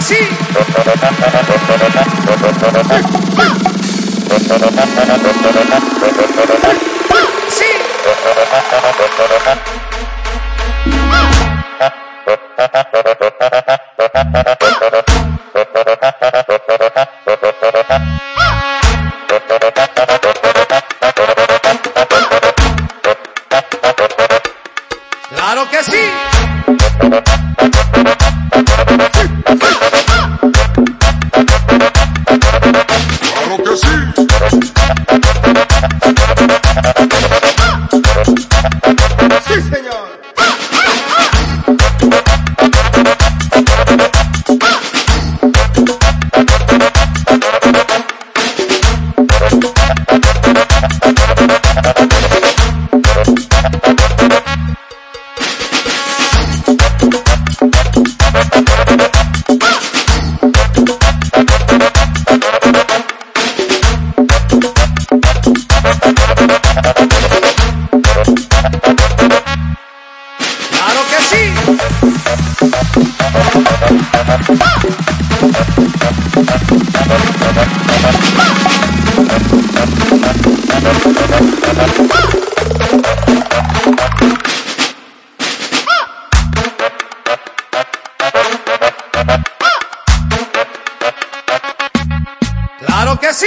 Sí. Sí. Claro que sí. Claro Claro que sí. Claro que sí.